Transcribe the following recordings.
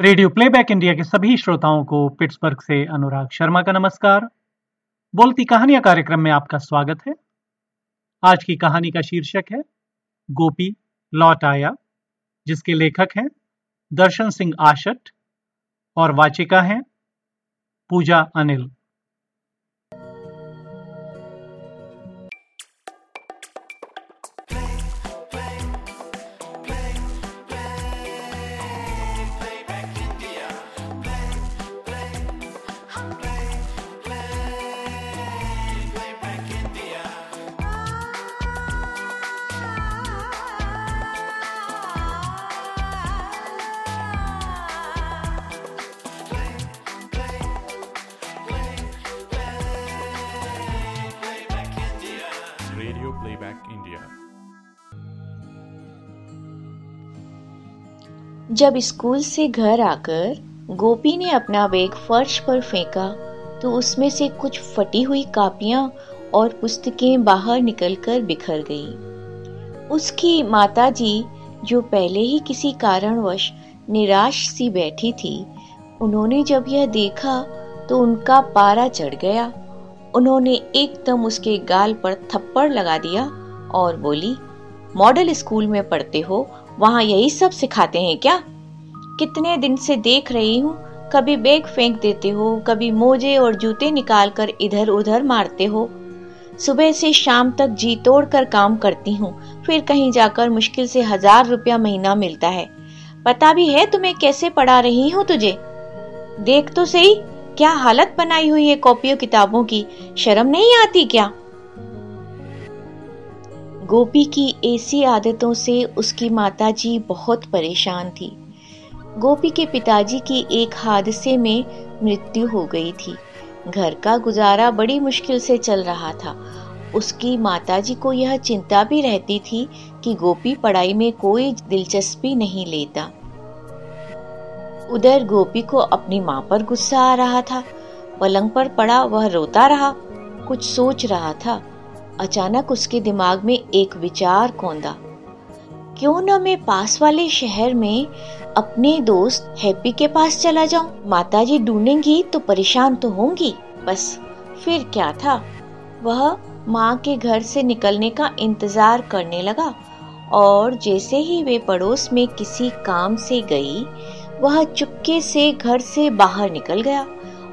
Radio playback India के सभी श्रोताओं को पिट्सबर्ग से अनुराग शर्मा का नमस्कार। बोलती कहानियाँ कार्यक्रम में आपका स्वागत है। आज की कहानी का शीर्षक है, गोपी लौट आया, जिसके लेखक हैं दर्शन सिंह आशट और वाचिका हैं पूजा अनिल। जब स्कूल से घर आकर गोपी ने अपना बैग फर्श पर फेंका तो उसमें से कुछ फटी हुई कापियाँ और पुस्तकें बाहर निकलकर बिखर गई। उसकी माताजी, जो पहले ही किसी कारणवश निराश सी बैठी थी, उन्होंने जब यह देखा तो उनका पारा चढ़ गया। उन्होंने एकदम उसके गाल पर थप्पड़ लगा दिया और बोली, मॉडल स्कूल में पढ़ते हो वहाँ यही सब सिखाते हैं क्या? कितने दिन से देख रही हूँ, कभी बैग फेंक देते हो, कभी मोजे और जूते निकाल कर इधर उधर मारते हो। सुबह से शाम तक जी तोड़ कर काम करती हूँ, फिर कहीं जाकर मुश्किल से हज़ार रुपया महीना मिलता है। पता भी है तुम्हें कैसे पढ़ा रही हूँ तुझे? देख तो सही, क्या हालत बनाई हुई है कॉपियों किताबों की, शर्म नहीं आती क्या? गोपी की ऐसी आदतों से उसकी माताजी बहुत परेशान थी। गोपी के पिताजी की एक हादसे में मृत्यु हो गई थी। घर का गुजारा बड़ी मुश्किल से चल रहा था। उसकी माताजी को यह चिंता भी रहती थी कि गोपी पढ़ाई में कोई दिलचस्पी नहीं लेता। उधर गोपी को अपनी माँ पर गुस्सा आ रहा था। पलंग पर पड़ा, वह रोता रहा, कुछ सोच रहा था। अचानक उसके दिमाग में एक विचार कौंदा। क्यों न मैं पास वाले शहर में अपने दोस्त हैप्पी के पास चला जाऊँ? माताजी ढूंढेंगी तो परेशान तो होंगी। बस, फिर क्या था? वह माँ के घर से निकलने का इंतज़ार करने लगा और जैसे ही वे पड़ोस में किसी काम से गई, वह चुपके से घर से बाहर निकल गया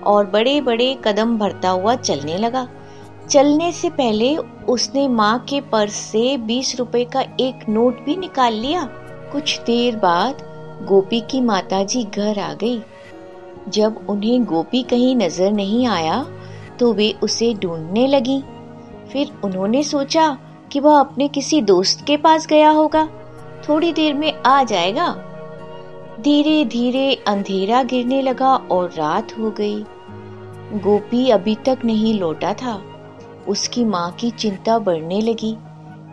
और बड़े बड़े कदम भरता हुआ चलने लगा। चलने से पहले उसने माँ के पर्स से बीस रुपए का एक नोट भी निकाल लिया। कुछ देर बाद गोपी की माताजी घर आ गई। जब उन्हें गोपी कहीं नज़र नहीं आया तो वे उसे ढूँढने लगी। फिर उन्होंने सोचा कि वह अपने किसी दोस्त के पास गया होगा। थोड़ी देर में आ जाएगा। धीरे धीरे अंधेरा गिरने लगा और रात हो गई। गोपी अभी तक नहीं लौटा था। उसकी माँ की चिंता बढ़ने लगी।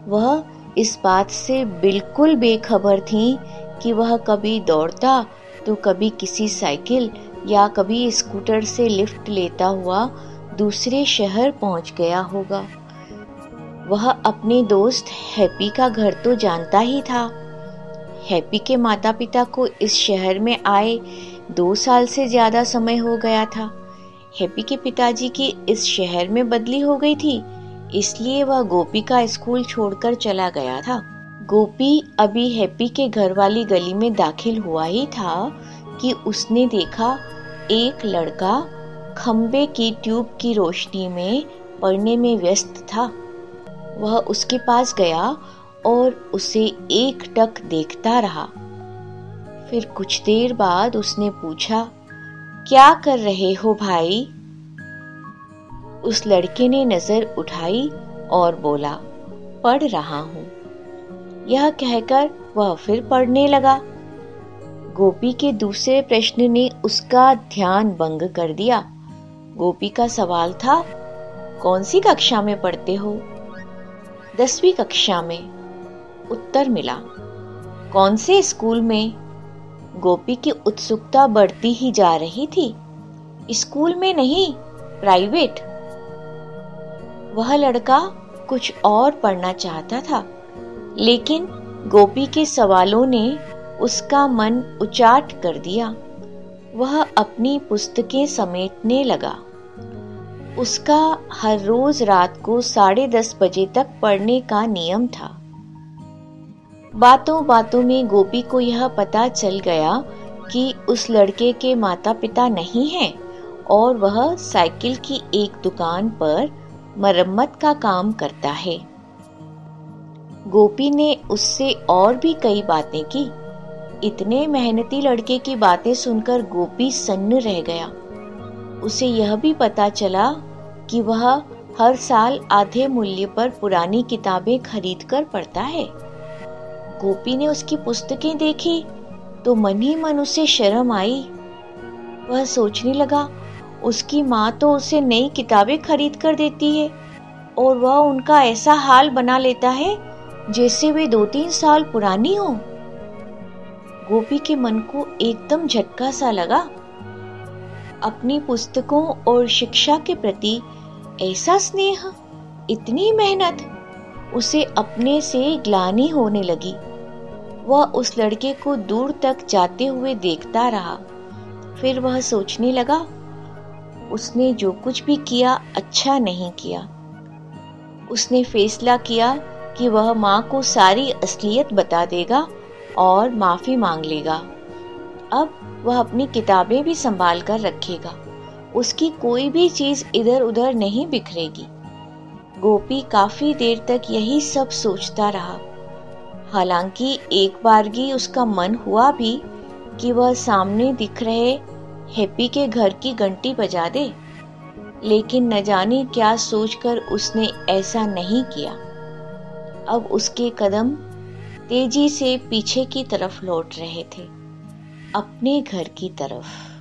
वह इस बात से बिल्कुल बेखबर थी कि वह कभी दौड़ता तो कभी किसी साइकिल या कभी स्कूटर से लिफ्ट लेता हुआ दूसरे शहर पहुँच गया होगा। वह अपने दोस्त हैप्पी का घर तो जानता ही था। हैप्पी के माता पिता को इस शहर में आए दो साल से ज़्यादा समय हो गया था। हैप्पी के पिताजी की इस शहर में बदली हो गई थी, इसलिए वह गोपी का स्कूल छोड़कर चला गया था। गोपी अभी हैप्पी के घर वाली गली में दाखिल हुआ ही था कि उसने देखा एक लड़का खम्बे की ट्यूब की रोशनी में पढ़ने में व्यस्त था। वह उसके पास गया और उसे एक टक देखता रहा। फिर कुछ देर बाद उसने पूछा क्या कर रहे हो भाई? उस लड़के ने नज़र उठाई और बोला, पढ़ रहा हूँ। यह कहकर वह फिर पढ़ने लगा। गोपी के दूसरे प्रश्न ने उसका ध्यान भंग कर दिया। गोपी का सवाल था, कौन सी कक्षा में पढ़ते हो? दसवीं कक्षा में उत्तर मिला, कौन से स्कूल में? गोपी की उत्सुकता बढ़ती ही जा रही थी। स्कूल में नहीं, प्राइवेट। वह लड़का कुछ और पढ़ना चाहता था, लेकिन गोपी के सवालों ने उसका मन उचाट कर दिया। वह अपनी पुस्तकें समेटने लगा। उसका हर रोज रात को साढ़े दस बजे तक पढ़ने का नियम था। बातों बातों में गोपी को यह पता चल गया कि उस लड़के के माता पिता नहीं हैं और वह साइकिल की एक दुकान पर मरम्मत का काम करता है। गोपी ने उससे और भी कई बातें की। इतने मेहनती लड़के की बातें सुनकर गोपी सन्न रह गया। उसे यह भी पता चला कि वह हर साल आधे मूल्य पर पुरानी किताबें खरीद कर पढ़ता है। गोपी ने उसकी पुस्तकें देखी तो मन ही मन उसे शर्म आई। वह सोचने लगा, उसकी माँ तो उसे नई किताबें खरीद कर देती है, और वह उनका ऐसा हाल बना लेता है, जैसे वे दो तीन साल पुरानी हो। गोपी के मन को एकदम झटका सा लगा। अपनी पुस्तकों और शिक्षा के प्रति ऐसा स्नेह, इतनी मेहनत, उसे अपने से ग्लानी होने लगी। वह उस लड़के को दूर तक जाते हुए देखता रहा। फिर वह सोचने लगा, उसने जो कुछ भी किया अच्छा नहीं किया। उसने फैसला किया कि वह माँ को सारी असलियत बता देगा और माफ़ी मांग लेगा। अब वह अपनी किताबें भी संभाल कर रखेगा। उसकी कोई भी चीज़ इधर उधर नहीं बिखरेगी। गोपी काफ़ी देर तक यही सब सोचता रहा। हालाँकि एक बार बारगी उसका मन हुआ भी कि वह सामने दिख रहे हैप्पी के घर की घंटी बजा दे। लेकिन न जाने क्या सोचकर उसने ऐसा नहीं किया। अब उसके कदम तेज़ी से पीछे की तरफ़ लौट रहे थे, अपने घर की तरफ़।